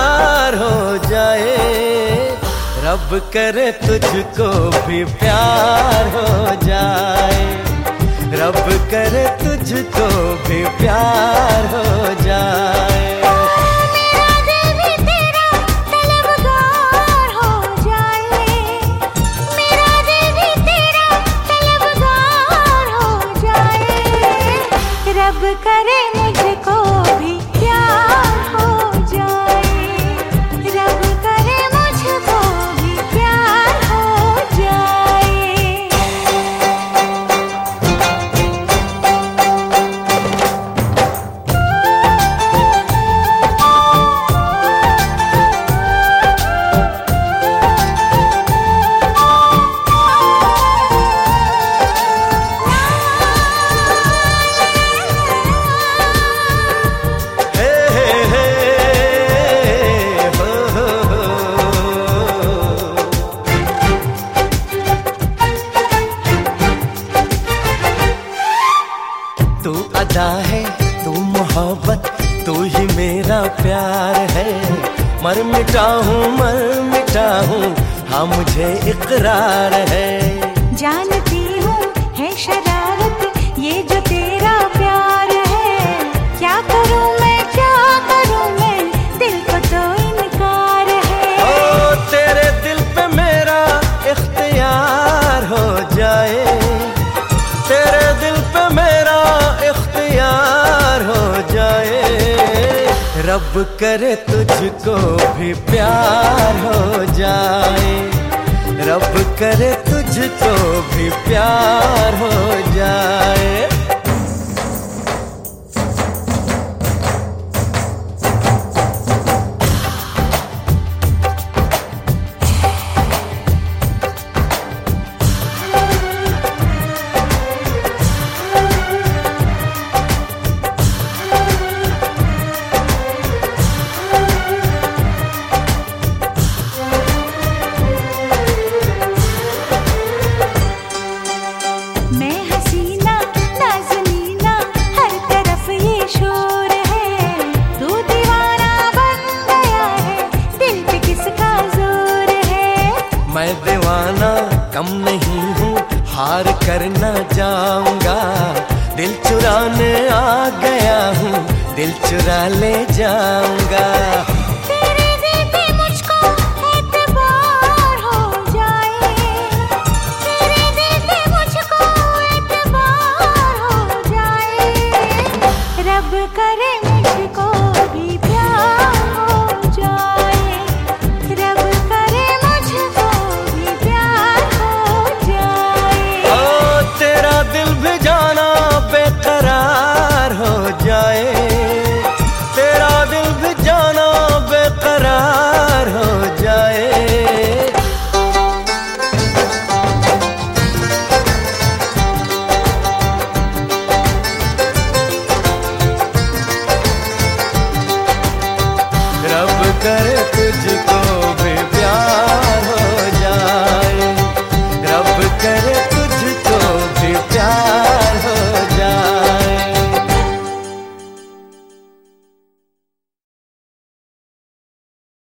बेकरार हो जाए। रब करे तुझको भी प्यार हो जाए। रब करे तुझको भी प्यार हो जाए। करे ही मेरा प्यार है। मर मिटा मर मिटा हूँ हाँ मुझे इकरार है। रब करे तुझको भी प्यार हो जाए। रब करे तुझको भी प्यार हो जाए। मैं दीवाना, कम नहीं हूँ, हार करना जाऊँगा। दिल चुराने आ गया हूँ, दिल चुरा ले जाऊँगा। रब करे